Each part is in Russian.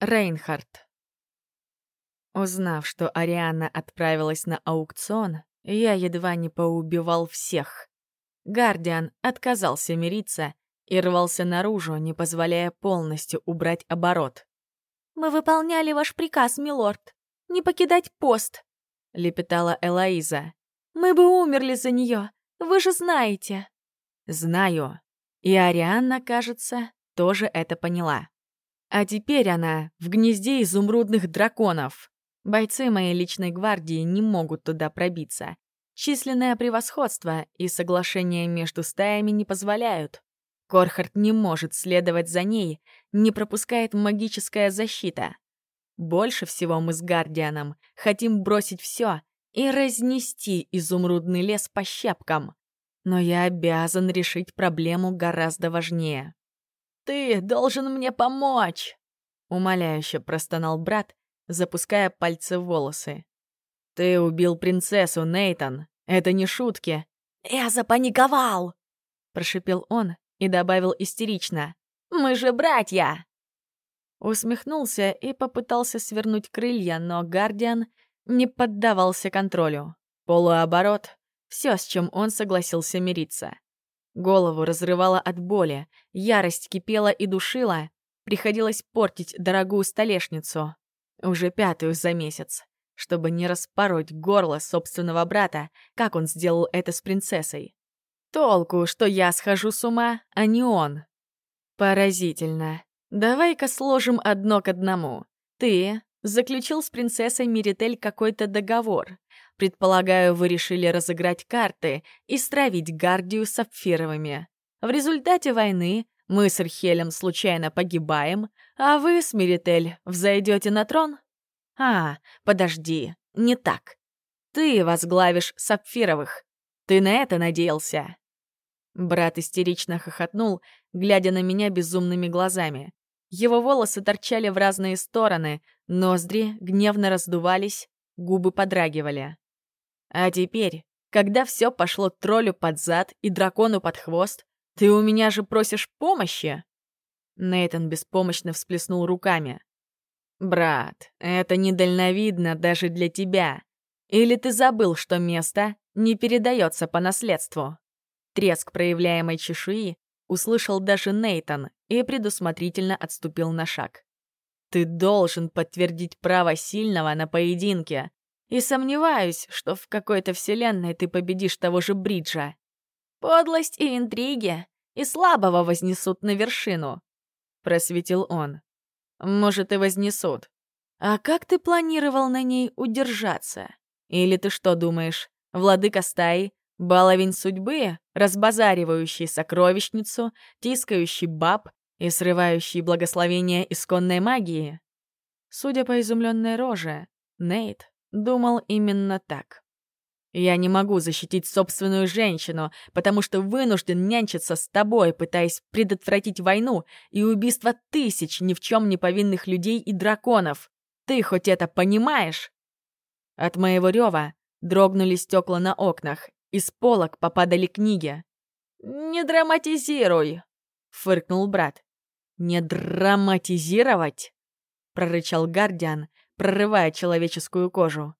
Рейнхард. Узнав, что Ариана отправилась на аукцион, я едва не поубивал всех. Гардиан отказался мириться и рвался наружу, не позволяя полностью убрать оборот. «Мы выполняли ваш приказ, милорд. Не покидать пост», — лепетала Элоиза. «Мы бы умерли за нее, вы же знаете». «Знаю». И Арианна, кажется, тоже это поняла. А теперь она в гнезде изумрудных драконов. Бойцы моей личной гвардии не могут туда пробиться. Численное превосходство и соглашение между стаями не позволяют. Корхард не может следовать за ней, не пропускает магическая защита. Больше всего мы с Гардианом хотим бросить все и разнести изумрудный лес по щепкам. Но я обязан решить проблему гораздо важнее. «Ты должен мне помочь!» — умоляюще простонал брат, запуская пальцы в волосы. «Ты убил принцессу, Нейтон. Это не шутки». «Я запаниковал!» — прошипел он и добавил истерично. «Мы же братья!» Усмехнулся и попытался свернуть крылья, но Гардиан не поддавался контролю. Полуоборот — все, с чем он согласился мириться. Голову разрывало от боли, ярость кипела и душила, приходилось портить дорогую столешницу, уже пятую за месяц, чтобы не распороть горло собственного брата, как он сделал это с принцессой. Толку, что я схожу с ума, а не он. Поразительно. Давай-ка сложим одно к одному. Ты заключил с принцессой Миритель какой-то договор. Предполагаю, вы решили разыграть карты и стравить Гардию сапфировыми. В результате войны мы с Ирхелем случайно погибаем, а вы с Миритель взойдете на трон? А, подожди, не так. Ты возглавишь Сапфировых. Ты на это надеялся?» Брат истерично хохотнул, глядя на меня безумными глазами. Его волосы торчали в разные стороны, ноздри гневно раздувались, губы подрагивали. А теперь, когда все пошло троллю под зад и дракону под хвост, ты у меня же просишь помощи? Нейтан беспомощно всплеснул руками. «Брат, это недальновидно даже для тебя. Или ты забыл, что место не передается по наследству?» Треск проявляемой чешуи услышал даже Нейтан и предусмотрительно отступил на шаг. «Ты должен подтвердить право сильного на поединке, и сомневаюсь, что в какой-то вселенной ты победишь того же Бриджа. Подлость и интриги и слабого вознесут на вершину», — просветил он. «Может, и вознесут. А как ты планировал на ней удержаться? Или ты что думаешь, владыка стаи, баловень судьбы, разбазаривающий сокровищницу, тискающий баб и срывающий благословение исконной магии?» Судя по изумленной роже, Нейт Думал именно так. Я не могу защитить собственную женщину, потому что вынужден нянчиться с тобой, пытаясь предотвратить войну и убийство тысяч ни в чем не повинных людей и драконов. Ты хоть это понимаешь? От моего рева дрогнули стекла на окнах, из полок попадали книги. «Не драматизируй!» — фыркнул брат. «Не драматизировать?» — прорычал Гардиан, прорывая человеческую кожу.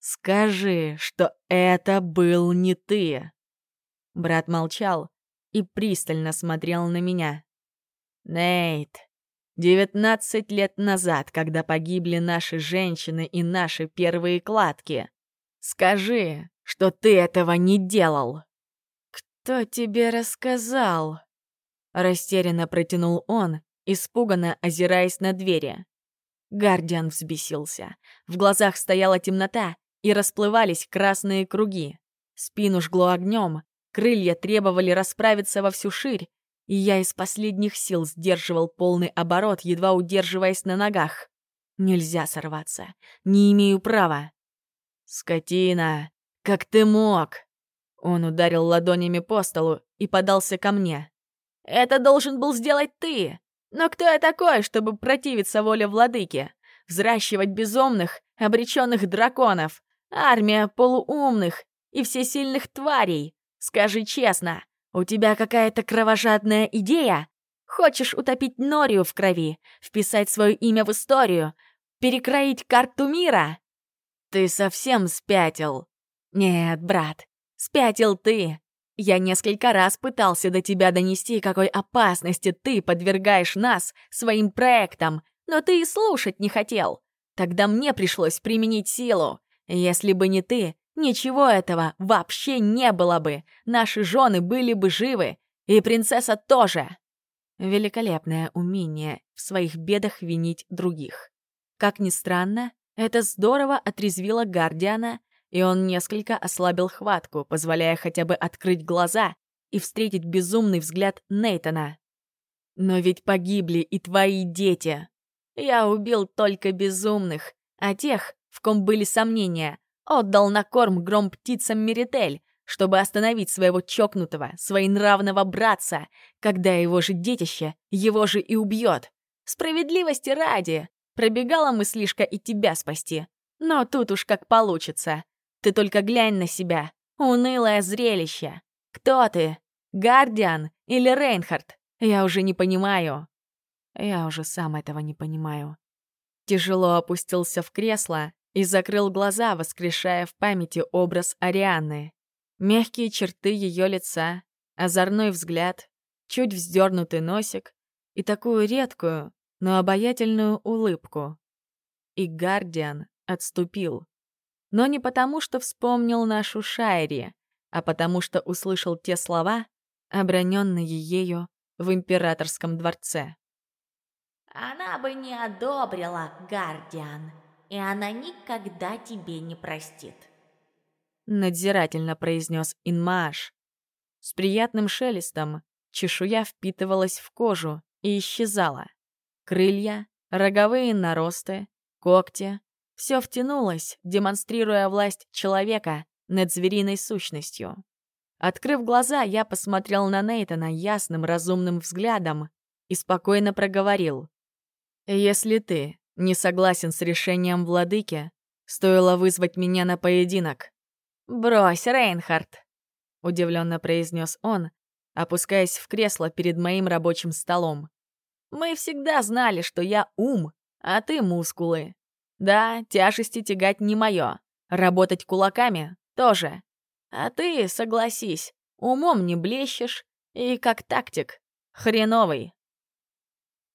«Скажи, что это был не ты!» Брат молчал и пристально смотрел на меня. «Нейт, девятнадцать лет назад, когда погибли наши женщины и наши первые кладки, скажи, что ты этого не делал!» «Кто тебе рассказал?» Растерянно протянул он, испуганно озираясь на двери. Гардиан взбесился. В глазах стояла темнота, и расплывались красные круги. Спину жгло огнем, крылья требовали расправиться во всю ширь, и я из последних сил сдерживал полный оборот, едва удерживаясь на ногах. Нельзя сорваться. Не имею права. «Скотина! Как ты мог?» Он ударил ладонями по столу и подался ко мне. «Это должен был сделать ты! Но кто я такой, чтобы противиться воле владыки? Взращивать безумных, обреченных драконов? Армия полуумных и всесильных тварей? Скажи честно, у тебя какая-то кровожадная идея? Хочешь утопить Норию в крови, вписать свое имя в историю, перекроить карту мира? Ты совсем спятил. Нет, брат, спятил ты. Я несколько раз пытался до тебя донести, какой опасности ты подвергаешь нас своим проектам, но ты и слушать не хотел. Тогда мне пришлось применить силу. Если бы не ты, ничего этого вообще не было бы. Наши жены были бы живы, и принцесса тоже. Великолепное умение в своих бедах винить других. Как ни странно, это здорово отрезвило Гардиана и он несколько ослабил хватку, позволяя хотя бы открыть глаза и встретить безумный взгляд Нейтона. «Но ведь погибли и твои дети. Я убил только безумных, а тех, в ком были сомнения, отдал на корм гром птицам Меритель, чтобы остановить своего чокнутого, своенравного братца, когда его же детище его же и убьет. Справедливости ради, пробегала мыслишка и тебя спасти. Но тут уж как получится. Ты только глянь на себя. Унылое зрелище. Кто ты? Гардиан или Рейнхард? Я уже не понимаю. Я уже сам этого не понимаю. Тяжело опустился в кресло и закрыл глаза, воскрешая в памяти образ Арианы. Мягкие черты ее лица, озорной взгляд, чуть вздернутый носик и такую редкую, но обаятельную улыбку. И Гардиан отступил. Но не потому, что вспомнил нашу Шайри, а потому что услышал те слова, оброненные ею в императорском дворце. «Она бы не одобрила, Гардиан, и она никогда тебе не простит», — надзирательно произнес Инмааш. С приятным шелестом чешуя впитывалась в кожу и исчезала. Крылья, роговые наросты, когти, все втянулось, демонстрируя власть человека над звериной сущностью. Открыв глаза, я посмотрел на Нейтана ясным, разумным взглядом и спокойно проговорил. «Если ты не согласен с решением владыки, стоило вызвать меня на поединок». «Брось, Рейнхард!» — удивленно произнес он, опускаясь в кресло перед моим рабочим столом. «Мы всегда знали, что я ум, а ты мускулы. Да, тяжести тягать не мое. Работать кулаками тоже. А ты, согласись, умом не блещешь и как тактик. Хреновый.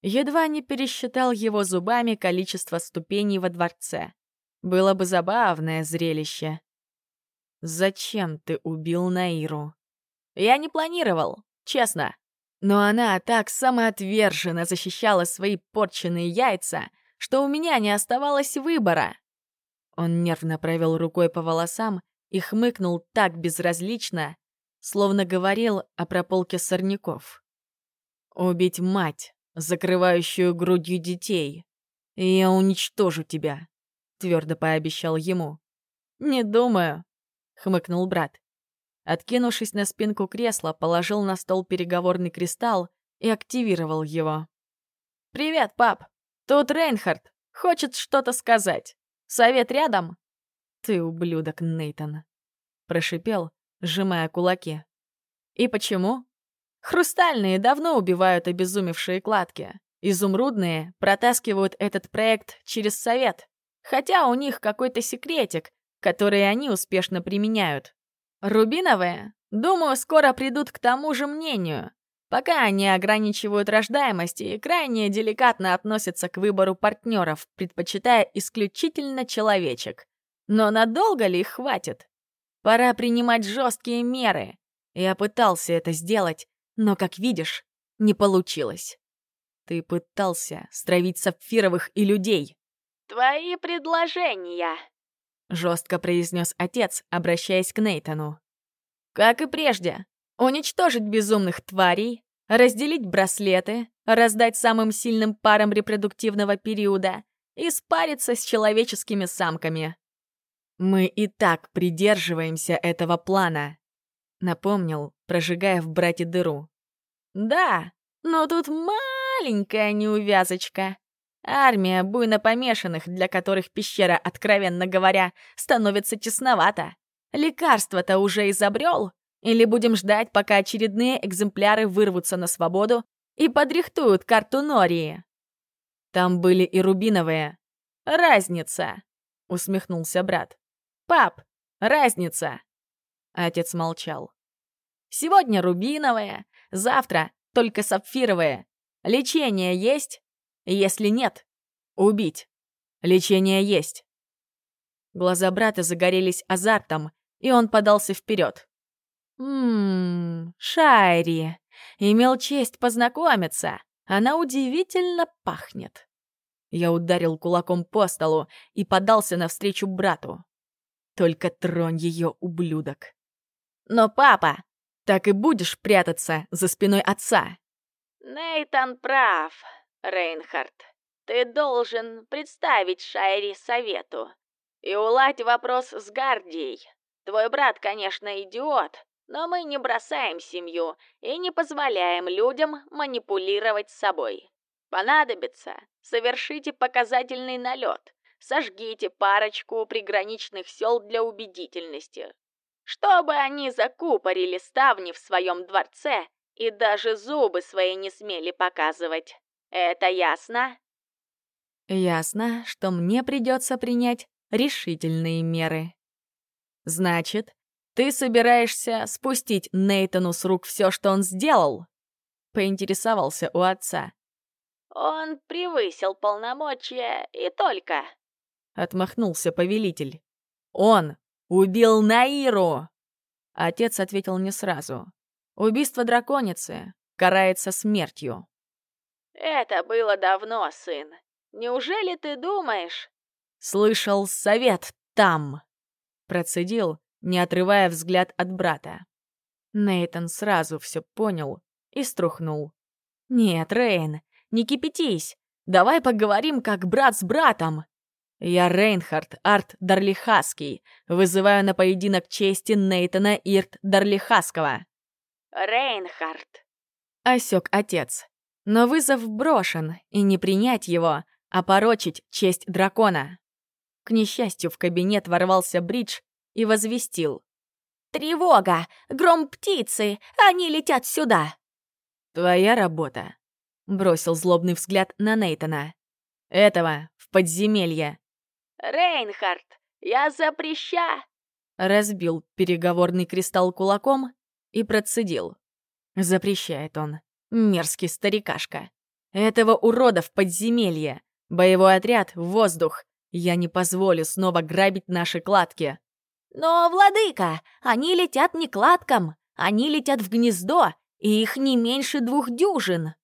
Едва не пересчитал его зубами количество ступеней во дворце. Было бы забавное зрелище. «Зачем ты убил Наиру?» «Я не планировал, честно. Но она так самоотверженно защищала свои порченные яйца, что у меня не оставалось выбора. Он нервно провел рукой по волосам и хмыкнул так безразлично, словно говорил о прополке сорняков. «Убить мать, закрывающую грудью детей, и я уничтожу тебя», — твердо пообещал ему. «Не думаю», — хмыкнул брат. Откинувшись на спинку кресла, положил на стол переговорный кристалл и активировал его. «Привет, пап!» Тут Рейнхард хочет что-то сказать. Совет рядом?» «Ты ублюдок, Нейтан», — прошипел, сжимая кулаки. «И почему?» «Хрустальные давно убивают обезумевшие кладки. Изумрудные протаскивают этот проект через совет, хотя у них какой-то секретик, который они успешно применяют. Рубиновые, думаю, скоро придут к тому же мнению, Пока они ограничивают рождаемость и крайне деликатно относятся к выбору партнеров, предпочитая исключительно человечек. Но надолго ли их хватит? Пора принимать жесткие меры. Я пытался это сделать, но, как видишь, не получилось. Ты пытался стравить сапфировых и людей. «Твои предложения», — жестко произнес отец, обращаясь к Нейтану. «Как и прежде, уничтожить безумных тварей, разделить браслеты, раздать самым сильным парам репродуктивного периода и спариться с человеческими самками. «Мы и так придерживаемся этого плана», — напомнил, прожигая в брате дыру. «Да, но тут маленькая неувязочка. Армия буйно помешанных, для которых пещера, откровенно говоря, становится тесновато. Лекарство-то уже изобрел, или будем ждать, пока очередные экземпляры вырвутся на свободу и подрихтуют карту Нории. Там были и рубиновые. Разница, усмехнулся брат. Пап, разница. Отец молчал. Сегодня рубиновые, завтра только сапфировые. Лечение есть? Если нет, убить. Лечение есть. Глаза брата загорелись азартом, и он подался вперед. «Ммм, Шайри, имел честь познакомиться. Она удивительно пахнет». Я ударил кулаком по столу и подался навстречу брату. «Только тронь ее, ублюдок!» «Но, папа, так и будешь прятаться за спиной отца!» Нейтан прав, Рейнхард. Ты должен представить Шайри совету и уладь вопрос с Гардией. Твой брат, конечно, идиот, но мы не бросаем семью и не позволяем людям манипулировать собой. Понадобится, совершите показательный налет, сожгите парочку приграничных сел для убедительности, чтобы они закупорили ставни в своем дворце и даже зубы свои не смели показывать. Это ясно? Ясно, что мне придется принять решительные меры. Значит, ты собираешься спустить Нейтану с рук все, что он сделал? Поинтересовался у отца. Он превысил полномочия и только. Отмахнулся повелитель. Он убил Наиру! Отец ответил не сразу. Убийство драконицы карается смертью. Это было давно, сын. Неужели ты думаешь? Слышал совет там. Процедил, не отрывая взгляд от брата. Нейтон сразу все понял и струхнул. «Нет, Рейн, не кипятись. Давай поговорим как брат с братом. Я Рейнхард Арт Дарлихаский. Вызываю на поединок чести Нейтона Ирт Дарлихаского. Рейнхард. Осек отец. Но вызов брошен, и не принять его, а порочить честь дракона. К несчастью, в кабинет ворвался Бридж и возвестил. «Тревога! Гром птицы! Они летят сюда!» «Твоя работа», — бросил злобный взгляд на Нейтона. «Этого в подземелье». «Рейнхард, я запреща!» Разбил переговорный кристалл кулаком и процедил. Запрещает он. Мерзкий старикашка. Этого урода в подземелье. Боевой отряд в воздух. Я не позволю снова грабить наши кладки. Но, владыка, они летят не кладкам. Они летят в гнездо, и их не меньше двух дюжин.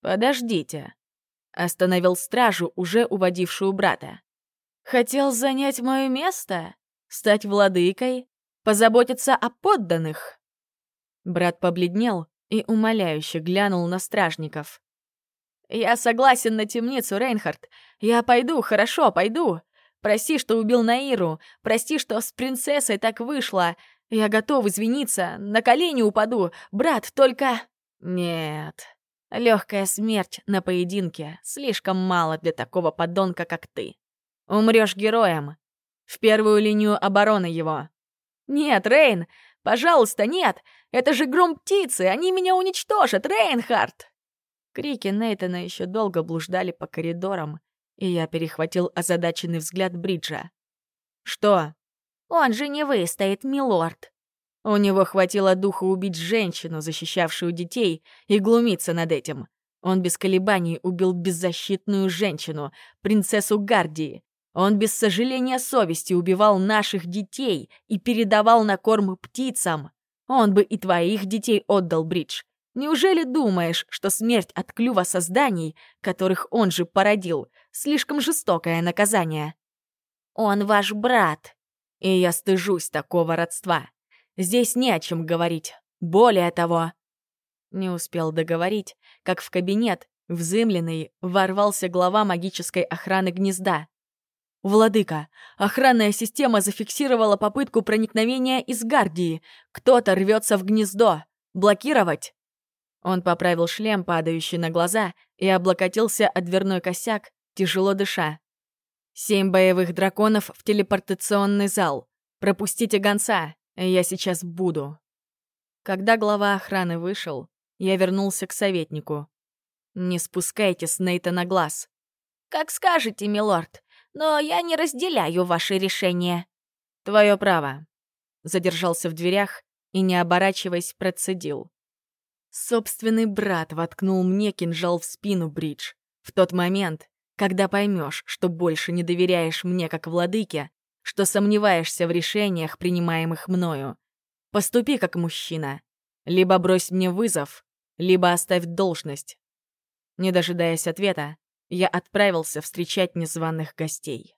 Подождите. Остановил стражу, уже уводившую брата. Хотел занять мое место? Стать владыкой? Позаботиться о подданных? Брат побледнел и умоляюще глянул на стражников. «Я согласен на темницу, Рейнхард. Я пойду, хорошо, пойду. Прости, что убил Наиру. Прости, что с принцессой так вышло. Я готов извиниться. На колени упаду. Брат, только...» «Нет. Легкая смерть на поединке. Слишком мало для такого подонка, как ты. Умрешь героем. В первую линию обороны его». «Нет, Рейн, пожалуйста, нет! Это же гром птицы! Они меня уничтожат, Рейнхард!» Крики Нейтана еще долго блуждали по коридорам, и я перехватил озадаченный взгляд Бриджа. «Что?» «Он же не выстоит, милорд!» У него хватило духа убить женщину, защищавшую детей, и глумиться над этим. Он без колебаний убил беззащитную женщину, принцессу Гардии. Он без сожаления совести убивал наших детей и передавал на корм птицам. Он бы и твоих детей отдал, Бридж. Неужели думаешь, что смерть от клюва созданий, которых он же породил, слишком жестокое наказание? Он ваш брат, и я стыжусь такого родства. Здесь не о чем говорить. Более того... Не успел договорить, как в кабинет, взымленный, ворвался глава магической охраны гнезда. «Владыка, охранная система зафиксировала попытку проникновения из Гардии. Кто-то рвется в гнездо. Блокировать?» Он поправил шлем, падающий на глаза, и облокотился о дверной косяк, тяжело дыша. «Семь боевых драконов в телепортационный зал. Пропустите гонца, я сейчас буду». Когда глава охраны вышел, я вернулся к советнику Не спускайте с Нейтана глаз. «Как скажете, милорд, но я не разделяю ваше решение». «Твое право». Задержался в дверях и, не оборачиваясь, процедил. Собственный брат воткнул мне кинжал в спину, Бридж. В тот момент, когда поймешь, что больше не доверяешь мне как владыке, что сомневаешься в решениях, принимаемых мною, поступи как мужчина. Либо брось мне вызов, либо оставь должность. Не дожидаясь ответа, я отправился встречать незваных гостей.